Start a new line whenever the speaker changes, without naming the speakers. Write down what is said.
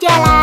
jalan.